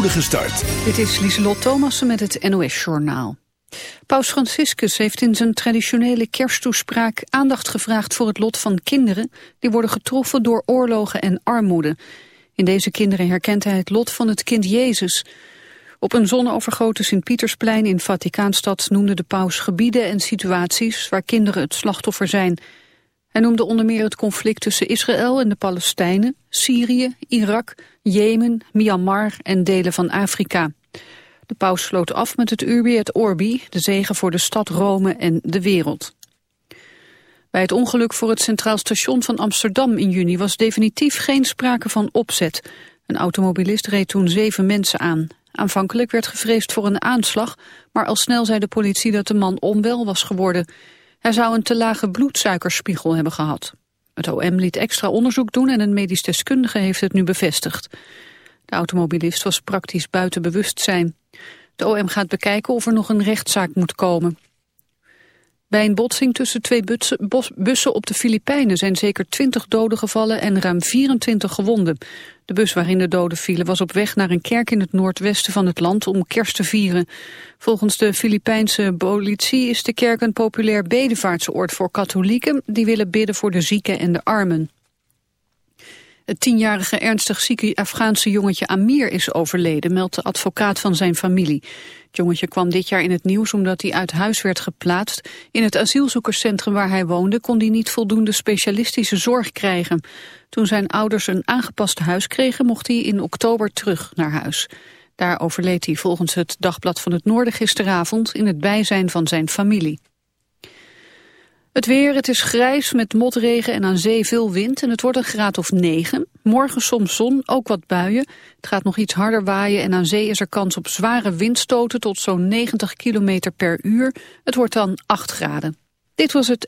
start. Dit is Lieselot Thomassen met het NOS-journaal. Paus Franciscus heeft in zijn traditionele kersttoespraak aandacht gevraagd voor het lot van kinderen die worden getroffen door oorlogen en armoede. In deze kinderen herkent hij het lot van het kind Jezus. Op een zonovergoten Sint-Pietersplein in Vaticaanstad noemde de paus gebieden en situaties waar kinderen het slachtoffer zijn. Hij noemde onder meer het conflict tussen Israël en de Palestijnen, Syrië, Irak, Jemen, Myanmar en delen van Afrika. De paus sloot af met het Urbi et Orbi, de zegen voor de stad Rome en de wereld. Bij het ongeluk voor het Centraal Station van Amsterdam in juni was definitief geen sprake van opzet. Een automobilist reed toen zeven mensen aan. Aanvankelijk werd gevreesd voor een aanslag, maar al snel zei de politie dat de man onwel was geworden. Hij zou een te lage bloedsuikerspiegel hebben gehad. Het OM liet extra onderzoek doen en een medisch deskundige heeft het nu bevestigd. De automobilist was praktisch buiten bewustzijn. De OM gaat bekijken of er nog een rechtszaak moet komen. Bij een botsing tussen twee bussen op de Filipijnen zijn zeker 20 doden gevallen en ruim 24 gewonden. De bus waarin de doden vielen was op weg naar een kerk in het noordwesten van het land om kerst te vieren. Volgens de Filipijnse politie is de kerk een populair bedevaartsoord voor katholieken die willen bidden voor de zieken en de armen. Het tienjarige ernstig zieke Afghaanse jongetje Amir is overleden, meldt de advocaat van zijn familie. Het jongetje kwam dit jaar in het nieuws omdat hij uit huis werd geplaatst. In het asielzoekerscentrum waar hij woonde kon hij niet voldoende specialistische zorg krijgen. Toen zijn ouders een aangepast huis kregen mocht hij in oktober terug naar huis. Daar overleed hij volgens het Dagblad van het Noorden gisteravond in het bijzijn van zijn familie. Het weer, het is grijs met motregen en aan zee veel wind en het wordt een graad of 9. Morgen soms zon, ook wat buien. Het gaat nog iets harder waaien en aan zee is er kans op zware windstoten tot zo'n 90 km per uur. Het wordt dan 8 graden. Dit was het.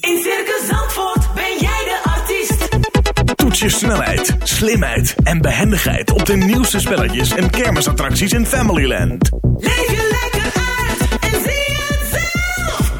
In Circus Zandvoort ben jij de artiest. Toets je snelheid, slimheid en behendigheid op de nieuwste spelletjes en kermisattracties in Familyland. Leef je lekker uit en zie.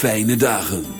fijne dagen.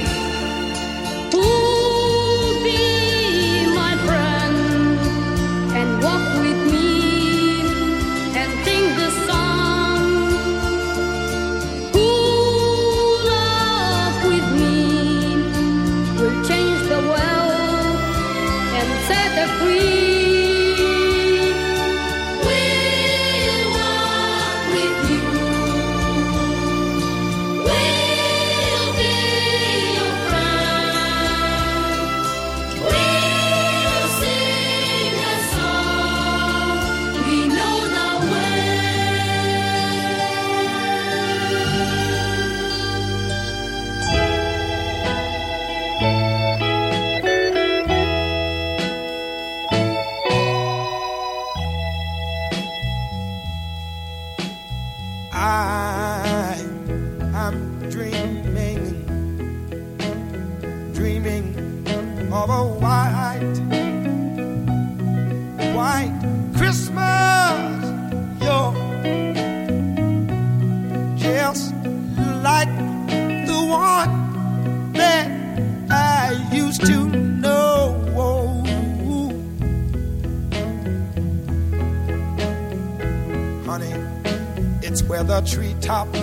top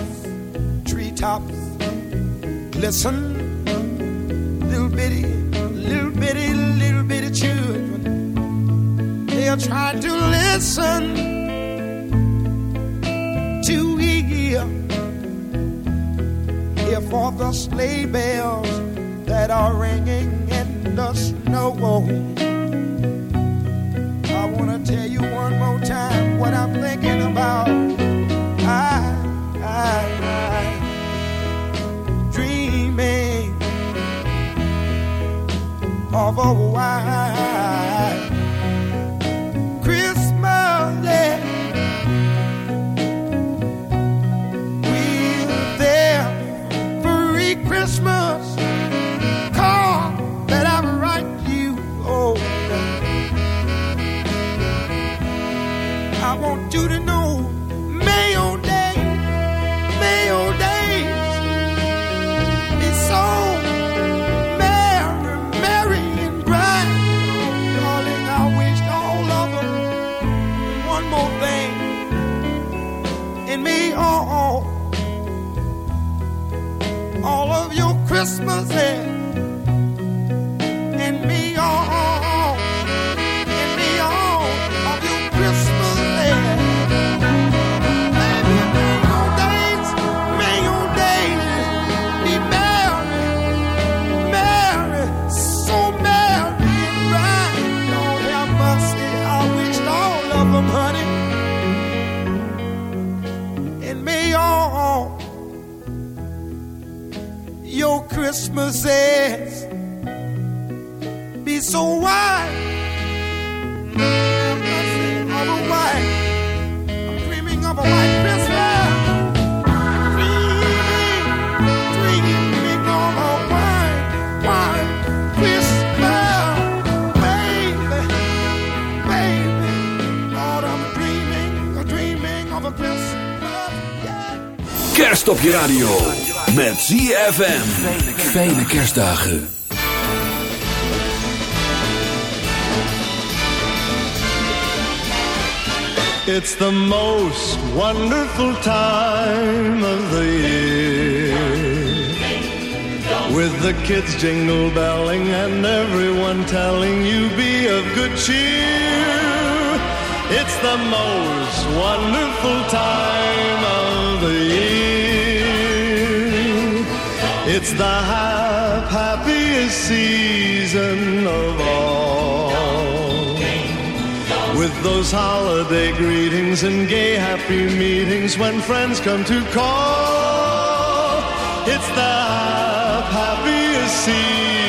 op je radio. Met ZFM. Fijne kerstdagen. It's the most wonderful time of the year. With the kids jingle belling and everyone telling you be of good cheer. It's the most wonderful time of the year. It's the hap- happiest season of all. With those holiday greetings and gay happy meetings when friends come to call. It's the happiest season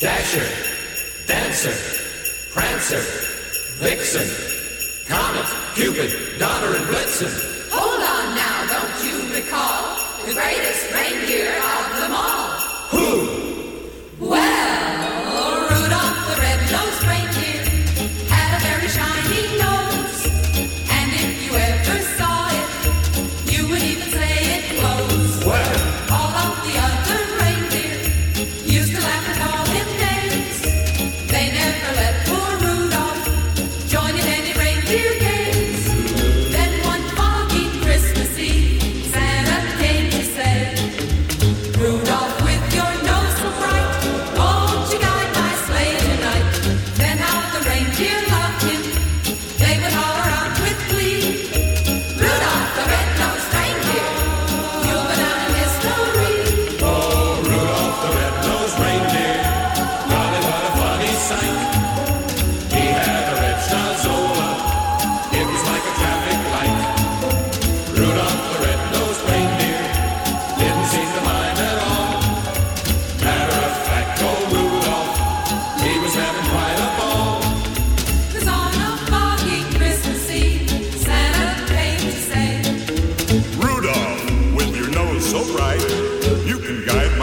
Dasher, Dancer, Prancer, Vixen, Comet, Cupid, Donner, and Blitzen. Hold on now, don't you recall? The greatest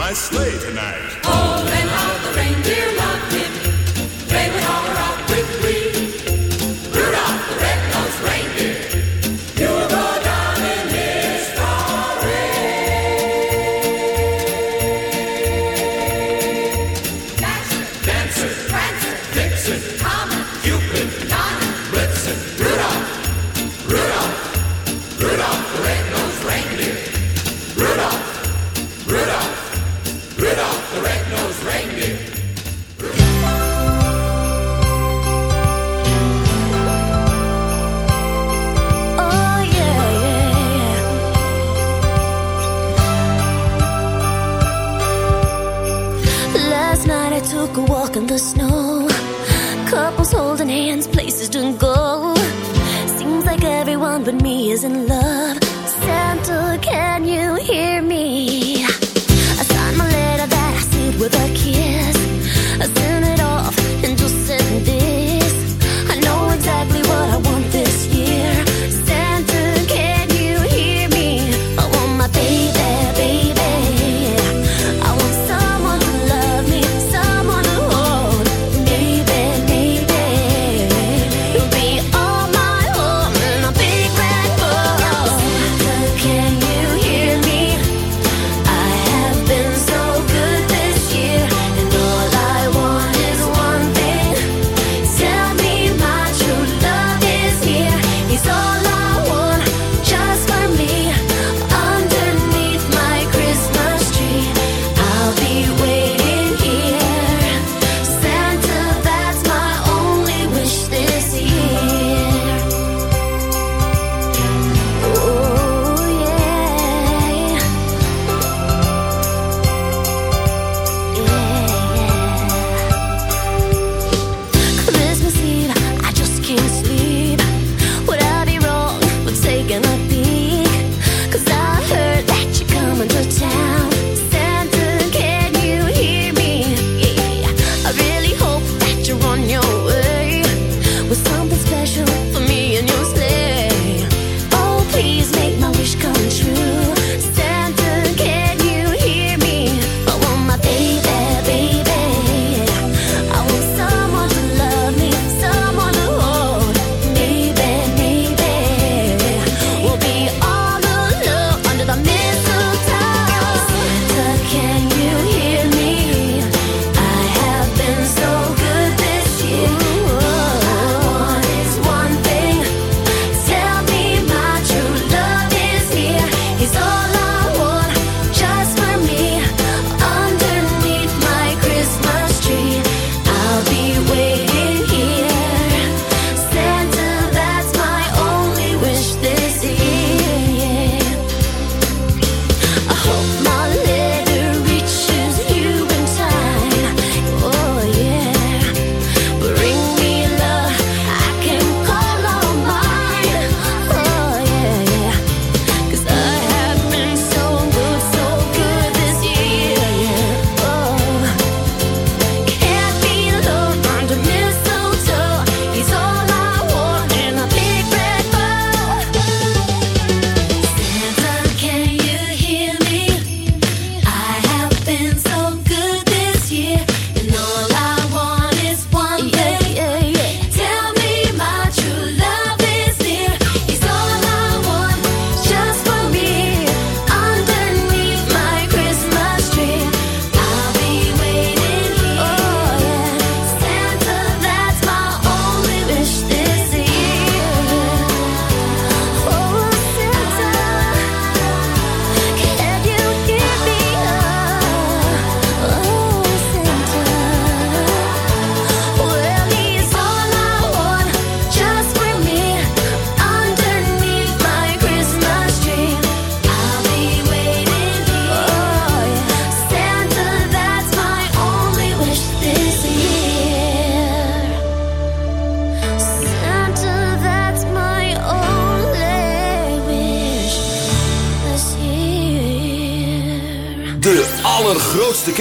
my sleigh tonight. Oh,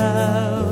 out.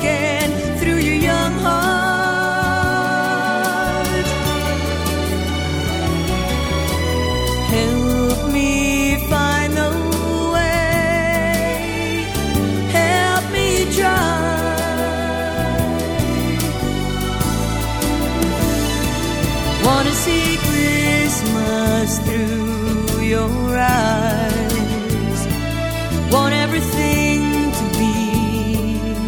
Wanna see Christmas through your eyes. Want everything to be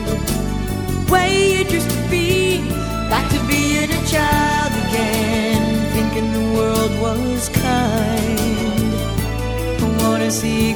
the way it used to be. Back to being a child again, thinking the world was kind. Wanna see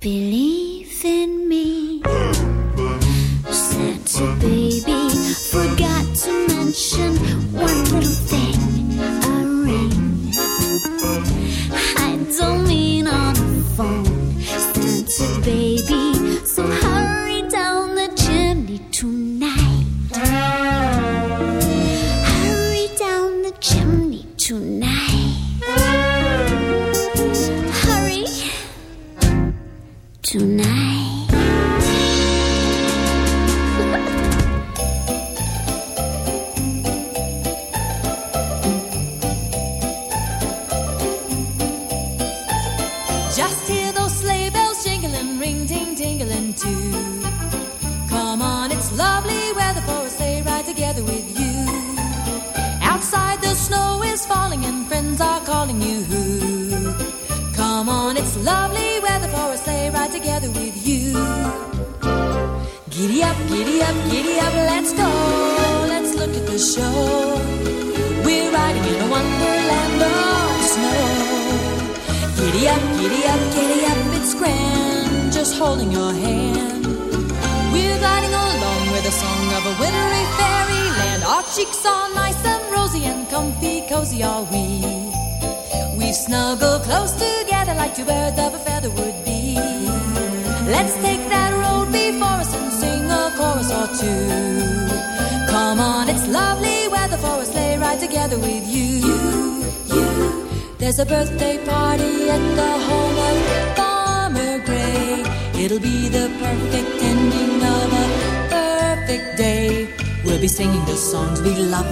Billy?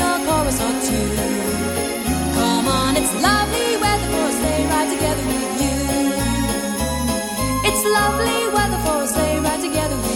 a chorus or two. Come on, it's lovely weather for us, stay ride together with you. It's lovely weather for us, stay right together with you.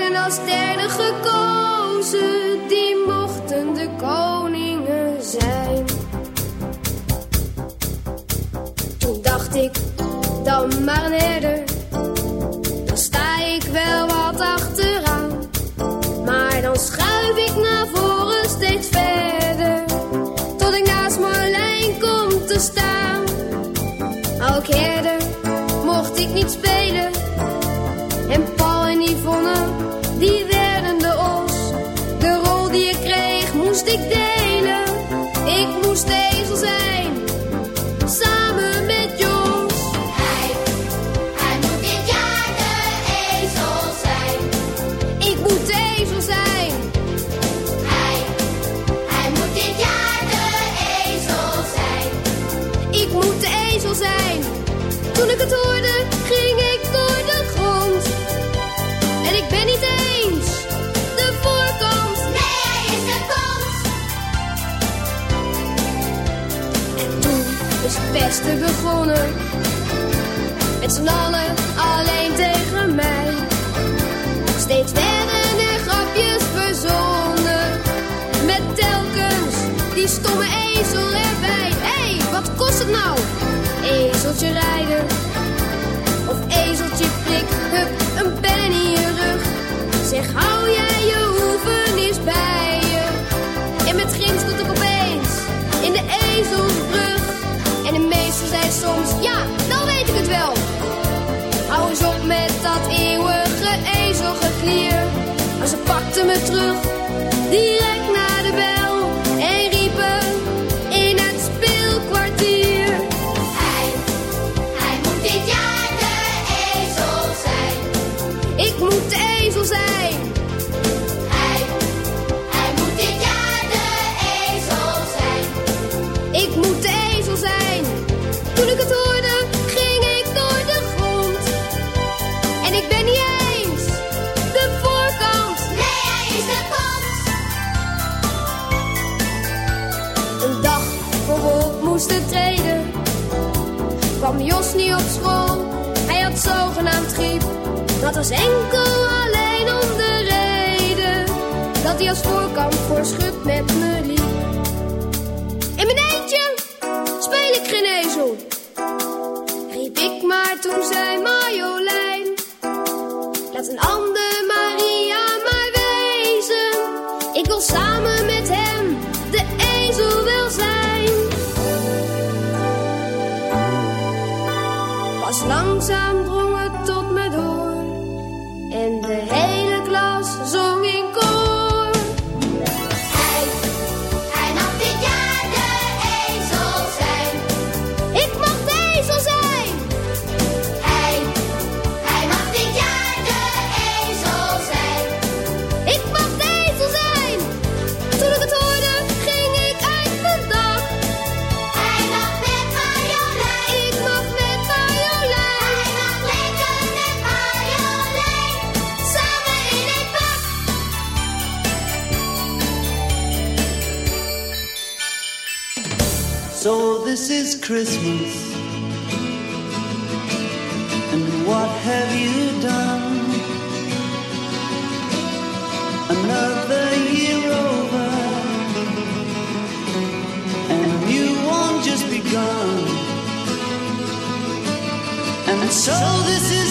als derde gekozen, die mochten de koningen zijn. Toen dacht ik, dan maar een herder. beste begonnen. Met z'n allen alleen tegen mij. Steeds werden er grapjes verzonnen. Met telkens die stomme ezel erbij. Hé, hey, wat kost het nou? Ezeltje rijden. Of ezeltje prik, hup, een pen in je rug. Zeg, hou jij je hoeven is bij je. Met ja, dan weet ik het wel. Hou eens op met dat eeuwige ezelgeklier. Maar ze pakte me terug Dat was enkel alleen om de reden dat hij als voorkant voorschut met me. this is Christmas. And what have you done? Another year over, and you won't just begun. And so this is.